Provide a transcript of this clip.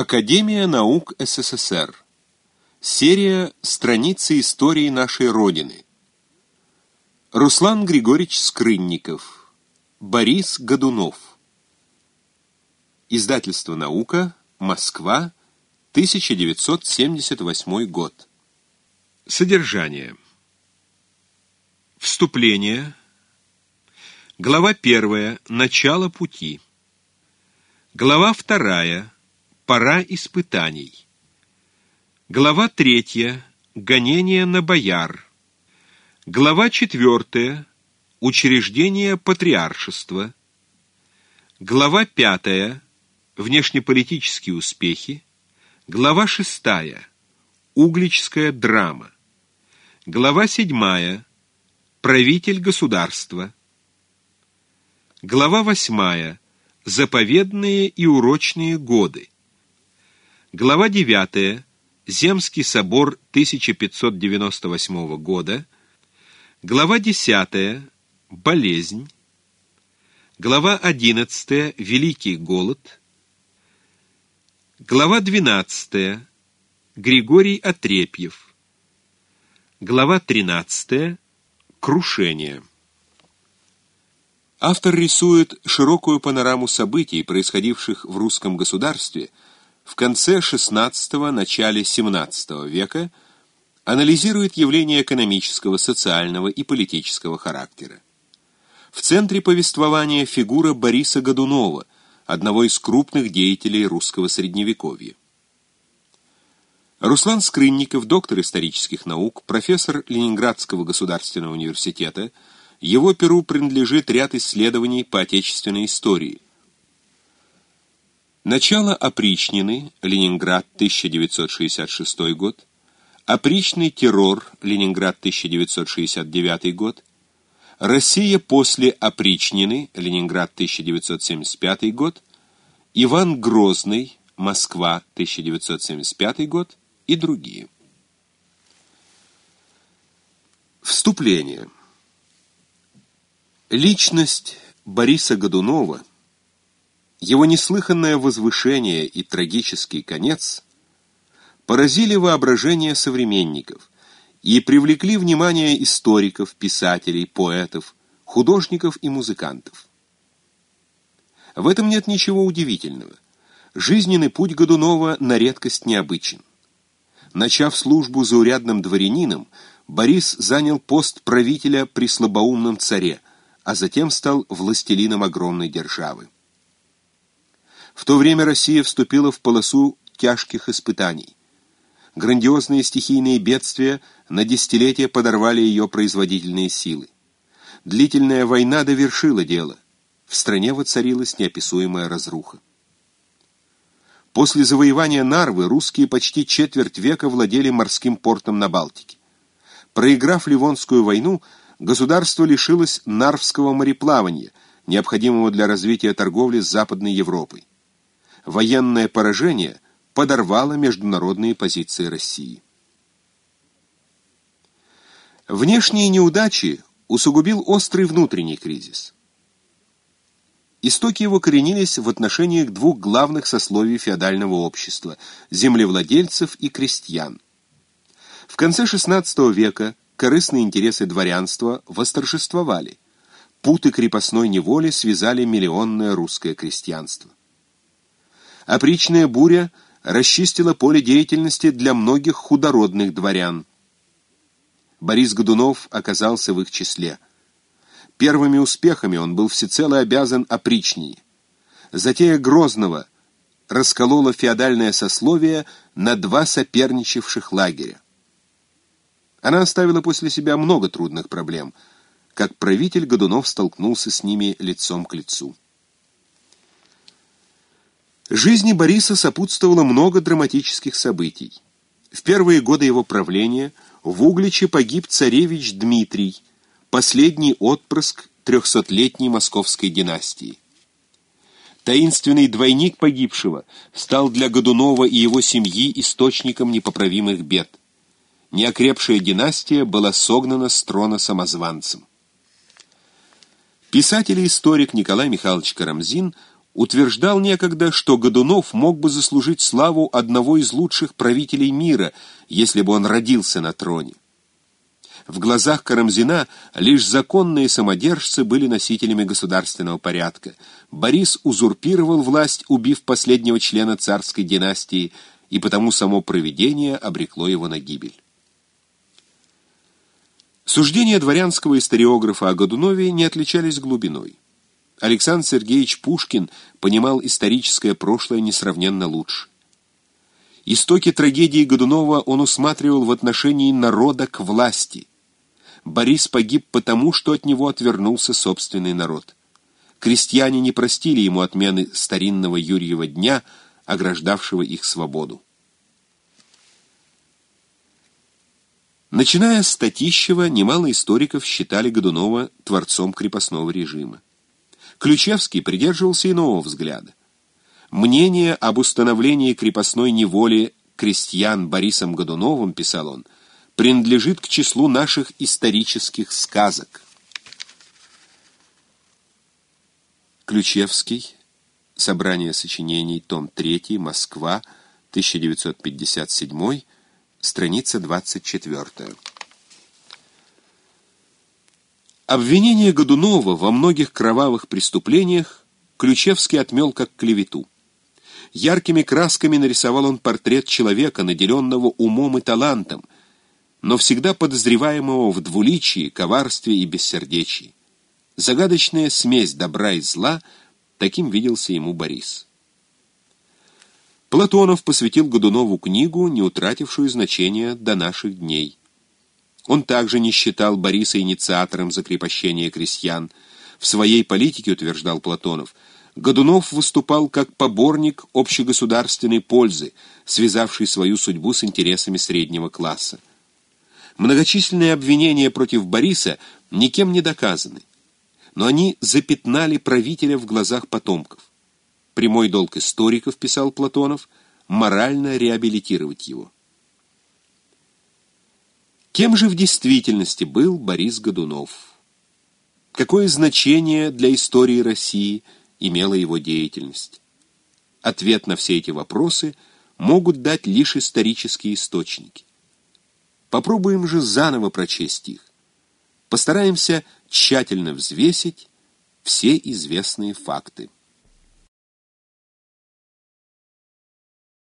Академия наук СССР. Серия «Страницы истории нашей Родины». Руслан Григорьевич Скрынников. Борис Годунов. Издательство «Наука», Москва, 1978 год. Содержание. Вступление. Глава первая. Начало пути. Глава вторая. Пора испытаний. Глава третья. Гонение на бояр. Глава четвертая. Учреждение патриаршества. Глава пятая. Внешнеполитические успехи. Глава шестая. Угличская драма. Глава седьмая. Правитель государства. Глава восьмая. Заповедные и урочные годы. Глава 9. Земский собор 1598 года. Глава 10. Болезнь. Глава 11. Великий голод. Глава 12. Григорий Отрепьев. Глава 13. Крушение. Автор рисует широкую панораму событий, происходивших в русском государстве – в конце XVI – начале XVII века анализирует явления экономического, социального и политического характера. В центре повествования фигура Бориса Годунова, одного из крупных деятелей русского средневековья. Руслан Скрынников, доктор исторических наук, профессор Ленинградского государственного университета, его перу принадлежит ряд исследований по отечественной истории – Начало опричнины, Ленинград, 1966 год. Опричный террор, Ленинград, 1969 год. Россия после опричнины, Ленинград, 1975 год. Иван Грозный, Москва, 1975 год и другие. Вступление. Личность Бориса Годунова – его неслыханное возвышение и трагический конец поразили воображение современников и привлекли внимание историков, писателей, поэтов, художников и музыкантов. В этом нет ничего удивительного. Жизненный путь Годунова на редкость необычен. Начав службу заурядным дворянином, Борис занял пост правителя при слабоумном царе, а затем стал властелином огромной державы. В то время Россия вступила в полосу тяжких испытаний. Грандиозные стихийные бедствия на десятилетия подорвали ее производительные силы. Длительная война довершила дело. В стране воцарилась неописуемая разруха. После завоевания Нарвы русские почти четверть века владели морским портом на Балтике. Проиграв Ливонскую войну, государство лишилось Нарвского мореплавания, необходимого для развития торговли с Западной Европой военное поражение подорвало международные позиции России. Внешние неудачи усугубил острый внутренний кризис. Истоки его коренились в отношениях двух главных сословий феодального общества – землевладельцев и крестьян. В конце XVI века корыстные интересы дворянства восторжествовали. Путы крепостной неволи связали миллионное русское крестьянство. Опричная буря расчистила поле деятельности для многих худородных дворян. Борис Годунов оказался в их числе. Первыми успехами он был всецело обязан опричней. Затея Грозного расколола феодальное сословие на два соперничавших лагеря. Она оставила после себя много трудных проблем. Как правитель Годунов столкнулся с ними лицом к лицу. Жизни Бориса сопутствовало много драматических событий. В первые годы его правления в Угличе погиб царевич Дмитрий, последний отпрыск трехсотлетней московской династии. Таинственный двойник погибшего стал для Годунова и его семьи источником непоправимых бед. Неокрепшая династия была согнана с трона самозванцем. Писатель и историк Николай Михайлович Карамзин – утверждал некогда, что Годунов мог бы заслужить славу одного из лучших правителей мира, если бы он родился на троне. В глазах Карамзина лишь законные самодержцы были носителями государственного порядка. Борис узурпировал власть, убив последнего члена царской династии, и потому само провидение обрекло его на гибель. Суждения дворянского историографа о Годунове не отличались глубиной. Александр Сергеевич Пушкин понимал историческое прошлое несравненно лучше. Истоки трагедии Годунова он усматривал в отношении народа к власти. Борис погиб потому, что от него отвернулся собственный народ. Крестьяне не простили ему отмены старинного Юрьева дня, ограждавшего их свободу. Начиная с Татищева, немало историков считали Годунова творцом крепостного режима. Ключевский придерживался иного взгляда. Мнение об установлении крепостной неволи крестьян Борисом Годуновым, писал он, принадлежит к числу наших исторических сказок. Ключевский. Собрание сочинений. Том 3. Москва. 1957. Страница 24. Обвинение Годунова во многих кровавых преступлениях Ключевский отмел как клевету. Яркими красками нарисовал он портрет человека, наделенного умом и талантом, но всегда подозреваемого в двуличии, коварстве и бессердечии. Загадочная смесь добра и зла, таким виделся ему Борис. Платонов посвятил Годунову книгу, не утратившую значения до наших дней. Он также не считал Бориса инициатором закрепощения крестьян. В своей политике, утверждал Платонов, Годунов выступал как поборник общегосударственной пользы, связавший свою судьбу с интересами среднего класса. Многочисленные обвинения против Бориса никем не доказаны, но они запятнали правителя в глазах потомков. Прямой долг историков, писал Платонов, морально реабилитировать его. Кем же в действительности был Борис Годунов? Какое значение для истории России имела его деятельность? Ответ на все эти вопросы могут дать лишь исторические источники. Попробуем же заново прочесть их. Постараемся тщательно взвесить все известные факты.